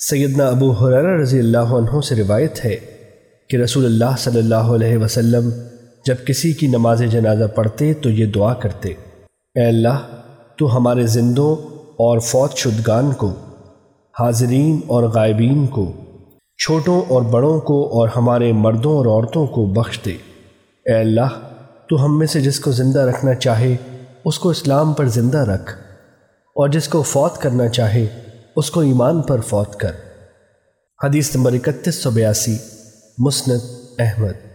سیدنا ابو حرار رضی اللہ عنہ سے روایت ہے کہ رسول اللہ صلی اللہ علیہ وسلم جب کسی کی نماز جنازہ پڑھتے تو یہ دعا کرتے، اے اللہ، تو ہمارے زندوں اور فوت شدگان کو، حاضرین اور غائبین کو، چھوٹوں اور بڑوں کو اور ہمارے مردوں اور عورتوں کو بخش دے اے اللہ، تو ہم میں سے جس کو زندہ رکھنا چاہے، اس کو اسلام پر زندہ رکھ، اور جس کو فوت کرنا چاہے اس کو ایمان پر فوت کر۔ حدیث نمبر اکتیس سو بیاسی مسند احمد۔